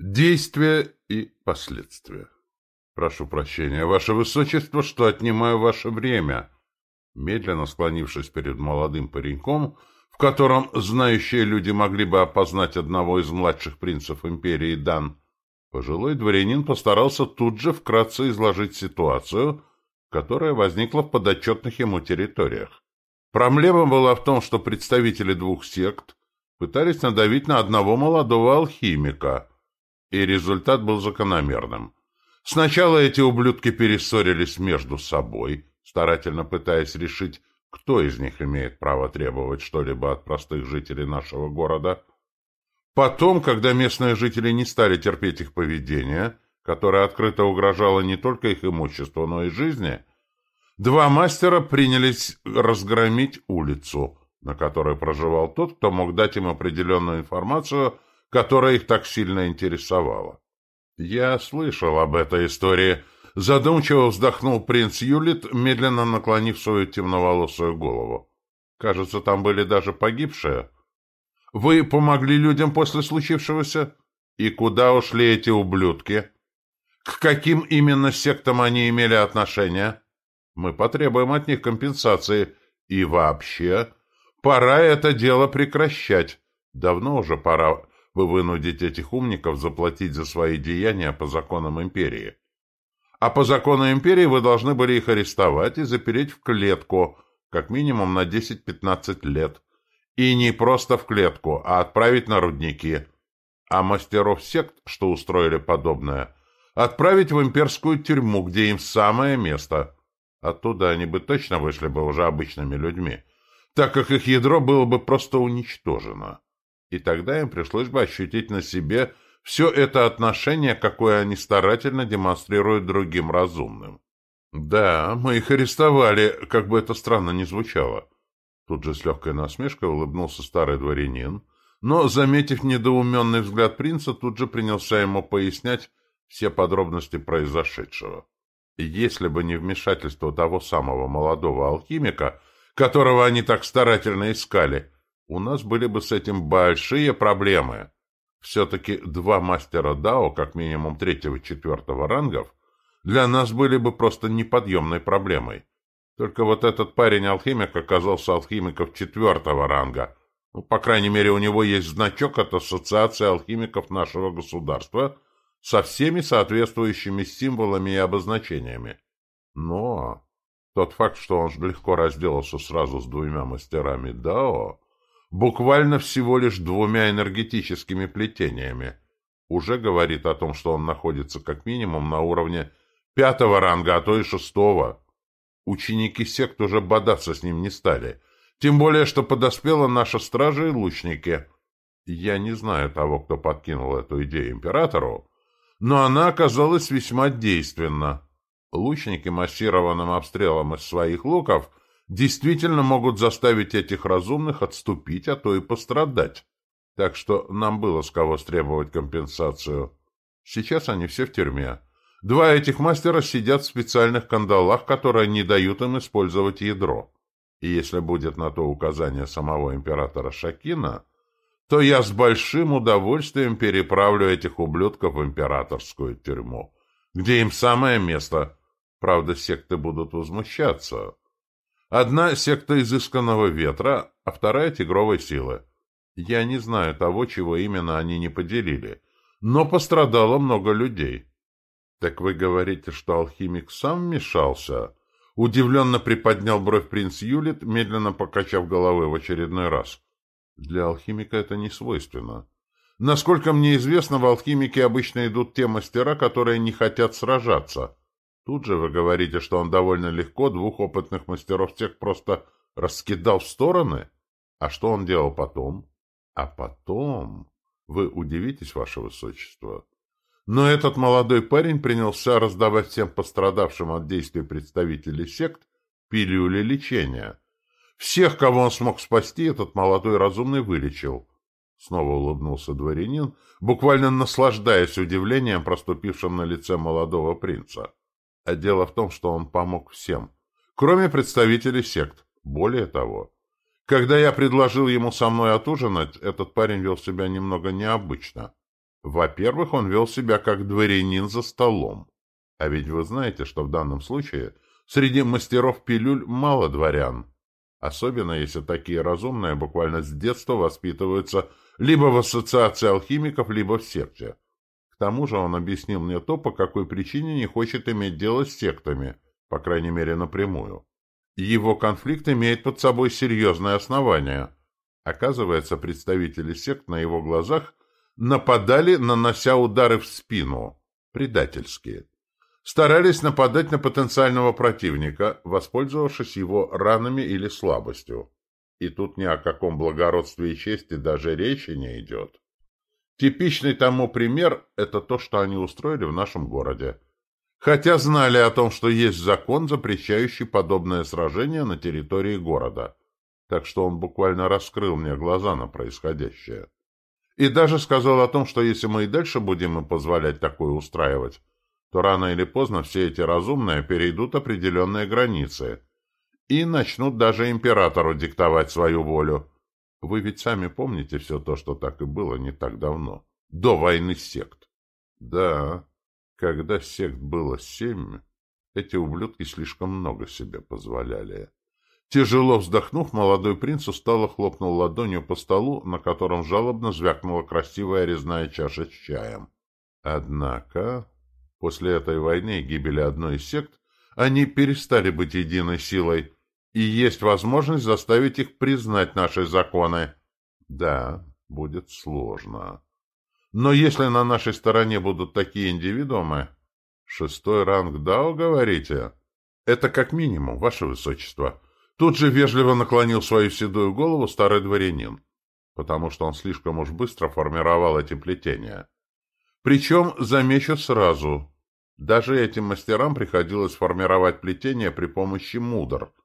Действия и последствия. Прошу прощения, ваше высочество, что отнимаю ваше время. Медленно склонившись перед молодым пареньком, в котором знающие люди могли бы опознать одного из младших принцев империи Дан, пожилой дворянин постарался тут же вкратце изложить ситуацию, которая возникла в подотчетных ему территориях. Проблема была в том, что представители двух сект пытались надавить на одного молодого алхимика – и результат был закономерным. Сначала эти ублюдки перессорились между собой, старательно пытаясь решить, кто из них имеет право требовать что-либо от простых жителей нашего города. Потом, когда местные жители не стали терпеть их поведение, которое открыто угрожало не только их имуществу, но и жизни, два мастера принялись разгромить улицу, на которой проживал тот, кто мог дать им определенную информацию которая их так сильно интересовала. Я слышал об этой истории. Задумчиво вздохнул принц Юлит, медленно наклонив свою темноволосую голову. Кажется, там были даже погибшие. Вы помогли людям после случившегося? И куда ушли эти ублюдки? К каким именно сектам они имели отношение? Мы потребуем от них компенсации. И вообще, пора это дело прекращать. Давно уже пора вы вынудите этих умников заплатить за свои деяния по законам империи. А по закону империи вы должны были их арестовать и запереть в клетку, как минимум на 10-15 лет. И не просто в клетку, а отправить на рудники. А мастеров сект, что устроили подобное, отправить в имперскую тюрьму, где им самое место. Оттуда они бы точно вышли бы уже обычными людьми, так как их ядро было бы просто уничтожено и тогда им пришлось бы ощутить на себе все это отношение, какое они старательно демонстрируют другим разумным. «Да, мы их арестовали, как бы это странно ни звучало». Тут же с легкой насмешкой улыбнулся старый дворянин, но, заметив недоуменный взгляд принца, тут же принялся ему пояснять все подробности произошедшего. Если бы не вмешательство того самого молодого алхимика, которого они так старательно искали, у нас были бы с этим большие проблемы. Все-таки два мастера Дао, как минимум третьего-четвертого рангов, для нас были бы просто неподъемной проблемой. Только вот этот парень-алхимик оказался алхимиком четвертого ранга. Ну, по крайней мере, у него есть значок от Ассоциации алхимиков нашего государства со всеми соответствующими символами и обозначениями. Но тот факт, что он легко разделался сразу с двумя мастерами Дао, буквально всего лишь двумя энергетическими плетениями, уже говорит о том, что он находится как минимум на уровне пятого ранга, а то и шестого. Ученики сект уже бодаться с ним не стали, тем более, что подоспела наша стража и лучники. Я не знаю того, кто подкинул эту идею императору, но она оказалась весьма действенна. Лучники массированным обстрелом из своих луков – действительно могут заставить этих разумных отступить, а то и пострадать. Так что нам было с кого стребовать компенсацию. Сейчас они все в тюрьме. Два этих мастера сидят в специальных кандалах, которые не дают им использовать ядро. И если будет на то указание самого императора Шакина, то я с большим удовольствием переправлю этих ублюдков в императорскую тюрьму, где им самое место. Правда, секты будут возмущаться. Одна — секта изысканного ветра, а вторая — тигровой силы. Я не знаю того, чего именно они не поделили, но пострадало много людей. Так вы говорите, что алхимик сам вмешался? Удивленно приподнял бровь принц Юлит, медленно покачав головой в очередной раз. Для алхимика это не свойственно. Насколько мне известно, в алхимике обычно идут те мастера, которые не хотят сражаться — Тут же вы говорите, что он довольно легко двух опытных мастеров тех просто раскидал в стороны? А что он делал потом? А потом... Вы удивитесь, ваше высочество. Но этот молодой парень принялся раздавать всем пострадавшим от действий представителей сект пилюли лечения. Всех, кого он смог спасти, этот молодой разумный вылечил. Снова улыбнулся дворянин, буквально наслаждаясь удивлением, проступившим на лице молодого принца. А дело в том, что он помог всем, кроме представителей сект. Более того, когда я предложил ему со мной отужинать, этот парень вел себя немного необычно. Во-первых, он вел себя как дворянин за столом. А ведь вы знаете, что в данном случае среди мастеров пилюль мало дворян. Особенно, если такие разумные буквально с детства воспитываются либо в ассоциации алхимиков, либо в секте. К тому же он объяснил мне то, по какой причине не хочет иметь дело с сектами, по крайней мере напрямую. Его конфликт имеет под собой серьезное основание. Оказывается, представители сект на его глазах нападали, нанося удары в спину, предательские. Старались нападать на потенциального противника, воспользовавшись его ранами или слабостью. И тут ни о каком благородстве и чести даже речи не идет. Типичный тому пример – это то, что они устроили в нашем городе. Хотя знали о том, что есть закон, запрещающий подобное сражение на территории города. Так что он буквально раскрыл мне глаза на происходящее. И даже сказал о том, что если мы и дальше будем им позволять такое устраивать, то рано или поздно все эти разумные перейдут определенные границы и начнут даже императору диктовать свою волю. Вы ведь сами помните все то, что так и было не так давно, до войны сект. Да, когда сект было семь, эти ублюдки слишком много себе позволяли. Тяжело вздохнув, молодой принц устало хлопнул ладонью по столу, на котором жалобно звякнула красивая резная чаша с чаем. Однако, после этой войны и гибели одной из сект, они перестали быть единой силой, и есть возможность заставить их признать наши законы. Да, будет сложно. Но если на нашей стороне будут такие индивидуумы... Шестой ранг Дао, говорите? Это как минимум, ваше высочество. Тут же вежливо наклонил свою седую голову старый дворянин, потому что он слишком уж быстро формировал эти плетения. Причем, замечу сразу, даже этим мастерам приходилось формировать плетения при помощи мудр —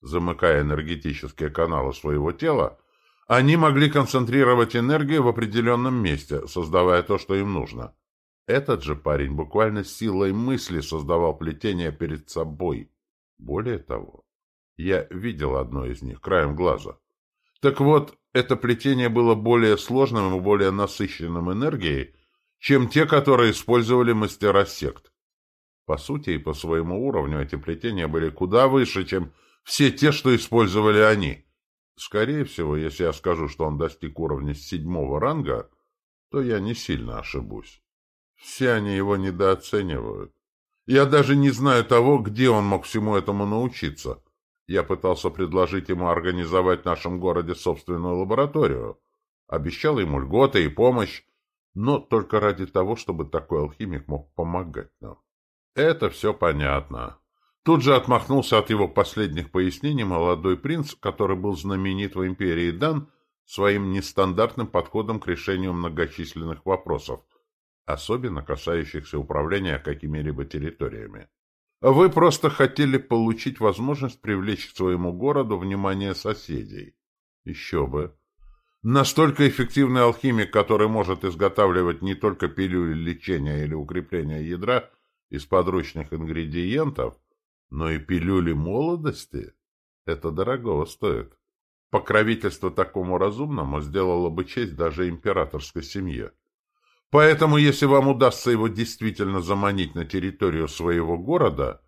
Замыкая энергетические каналы своего тела, они могли концентрировать энергию в определенном месте, создавая то, что им нужно. Этот же парень буквально силой мысли создавал плетение перед собой. Более того, я видел одно из них краем глаза. Так вот, это плетение было более сложным и более насыщенным энергией, чем те, которые использовали мастера сект. По сути и по своему уровню эти плетения были куда выше, чем все те, что использовали они. Скорее всего, если я скажу, что он достиг уровня седьмого ранга, то я не сильно ошибусь. Все они его недооценивают. Я даже не знаю того, где он мог всему этому научиться. Я пытался предложить ему организовать в нашем городе собственную лабораторию. Обещал ему льготы и помощь, но только ради того, чтобы такой алхимик мог помогать нам. Это все понятно. Тут же отмахнулся от его последних пояснений молодой принц, который был знаменит в империи Дан своим нестандартным подходом к решению многочисленных вопросов, особенно касающихся управления какими-либо территориями. Вы просто хотели получить возможность привлечь к своему городу внимание соседей. Еще бы. Настолько эффективный алхимик, который может изготавливать не только пилюли лечения или укрепления ядра из подручных ингредиентов – но и пилюли молодости — это дорогого стоит. Покровительство такому разумному сделало бы честь даже императорской семье. Поэтому, если вам удастся его действительно заманить на территорию своего города,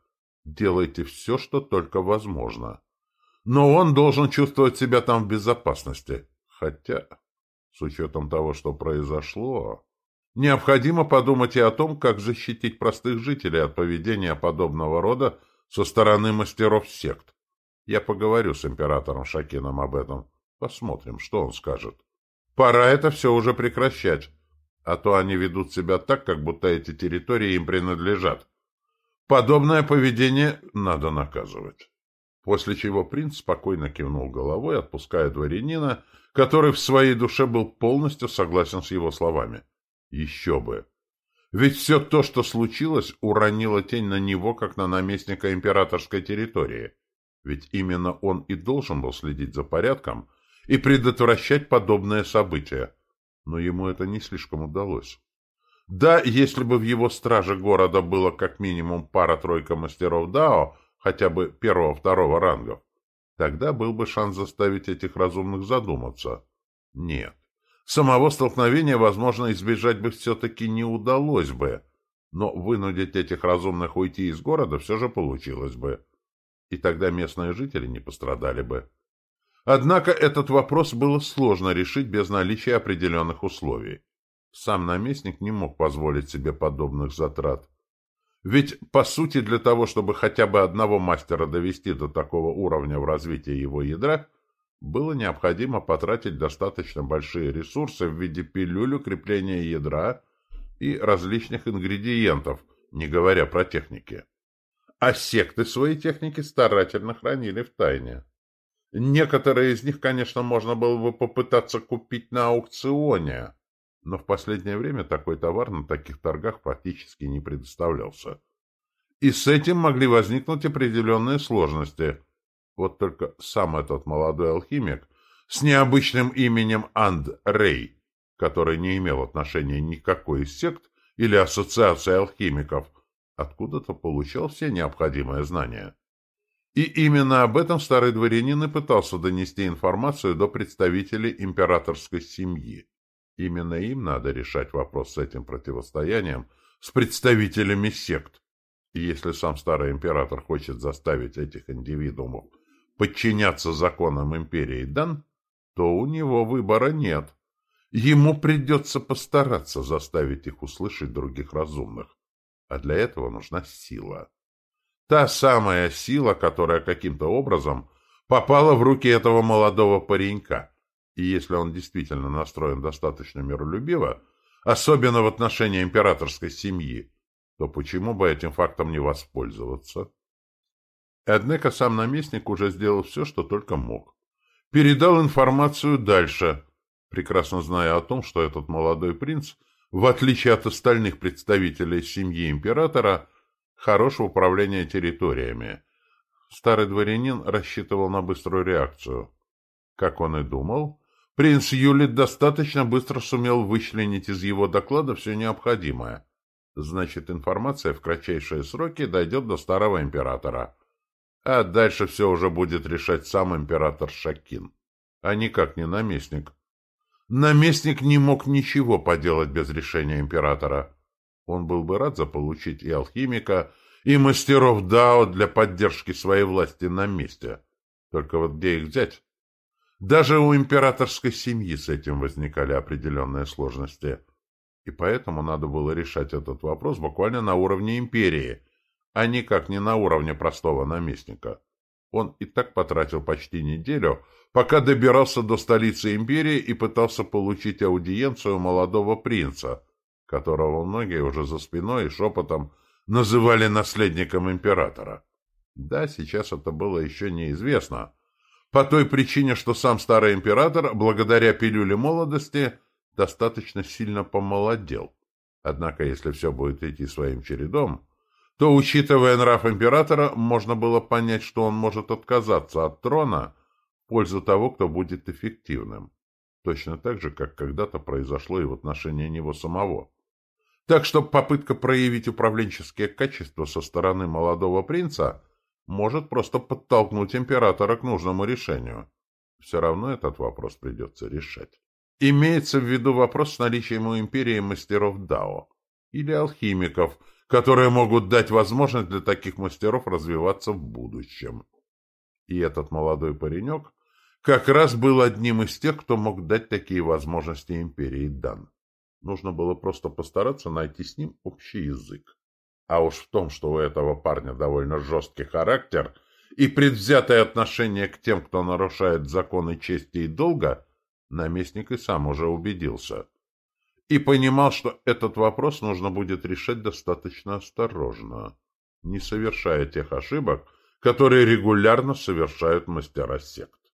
делайте все, что только возможно. Но он должен чувствовать себя там в безопасности. Хотя, с учетом того, что произошло, необходимо подумать и о том, как защитить простых жителей от поведения подобного рода со стороны мастеров сект. Я поговорю с императором Шакином об этом. Посмотрим, что он скажет. Пора это все уже прекращать, а то они ведут себя так, как будто эти территории им принадлежат. Подобное поведение надо наказывать. После чего принц спокойно кивнул головой, отпуская дворянина, который в своей душе был полностью согласен с его словами. Еще бы! Ведь все то, что случилось, уронило тень на него, как на наместника императорской территории. Ведь именно он и должен был следить за порядком и предотвращать подобные события. Но ему это не слишком удалось. Да, если бы в его страже города было как минимум пара-тройка мастеров Дао, хотя бы первого-второго рангов, тогда был бы шанс заставить этих разумных задуматься. Нет. Самого столкновения, возможно, избежать бы все-таки не удалось бы, но вынудить этих разумных уйти из города все же получилось бы. И тогда местные жители не пострадали бы. Однако этот вопрос было сложно решить без наличия определенных условий. Сам наместник не мог позволить себе подобных затрат. Ведь, по сути, для того, чтобы хотя бы одного мастера довести до такого уровня в развитии его ядра, было необходимо потратить достаточно большие ресурсы в виде пилюль укрепления ядра и различных ингредиентов, не говоря про техники. А секты свои техники старательно хранили в тайне. Некоторые из них, конечно, можно было бы попытаться купить на аукционе, но в последнее время такой товар на таких торгах практически не предоставлялся. И с этим могли возникнуть определенные сложности. Вот только сам этот молодой алхимик с необычным именем Анд Рей, который не имел отношения никакой из сект или ассоциации алхимиков, откуда-то получал все необходимые знания. И именно об этом старый дворянин и пытался донести информацию до представителей императорской семьи. Именно им надо решать вопрос с этим противостоянием с представителями сект. И если сам старый император хочет заставить этих индивидуумов подчиняться законам империи Дан, то у него выбора нет. Ему придется постараться заставить их услышать других разумных. А для этого нужна сила. Та самая сила, которая каким-то образом попала в руки этого молодого паренька. И если он действительно настроен достаточно миролюбиво, особенно в отношении императорской семьи, то почему бы этим фактом не воспользоваться? Однако сам наместник уже сделал все, что только мог. Передал информацию дальше, прекрасно зная о том, что этот молодой принц, в отличие от остальных представителей семьи императора, хорошего управления территориями. Старый дворянин рассчитывал на быструю реакцию. Как он и думал, Принц Юлит достаточно быстро сумел вычленить из его доклада все необходимое. Значит, информация в кратчайшие сроки дойдет до старого императора. А дальше все уже будет решать сам император Шакин, а никак не наместник. Наместник не мог ничего поделать без решения императора. Он был бы рад заполучить и алхимика, и мастеров Дао для поддержки своей власти на месте. Только вот где их взять? Даже у императорской семьи с этим возникали определенные сложности. И поэтому надо было решать этот вопрос буквально на уровне империи, а никак не на уровне простого наместника. Он и так потратил почти неделю, пока добирался до столицы империи и пытался получить аудиенцию молодого принца, которого многие уже за спиной и шепотом называли наследником императора. Да, сейчас это было еще неизвестно, по той причине, что сам старый император, благодаря пилюле молодости, достаточно сильно помолодел. Однако, если все будет идти своим чередом, то, учитывая нрав императора, можно было понять, что он может отказаться от трона в пользу того, кто будет эффективным. Точно так же, как когда-то произошло и в отношении него самого. Так что попытка проявить управленческие качества со стороны молодого принца – может просто подтолкнуть императора к нужному решению. Все равно этот вопрос придется решать. Имеется в виду вопрос с наличием у империи мастеров Дао или алхимиков, которые могут дать возможность для таких мастеров развиваться в будущем. И этот молодой паренек как раз был одним из тех, кто мог дать такие возможности империи Дан. Нужно было просто постараться найти с ним общий язык. А уж в том, что у этого парня довольно жесткий характер и предвзятое отношение к тем, кто нарушает законы чести и долга, наместник и сам уже убедился. И понимал, что этот вопрос нужно будет решать достаточно осторожно, не совершая тех ошибок, которые регулярно совершают мастера сект.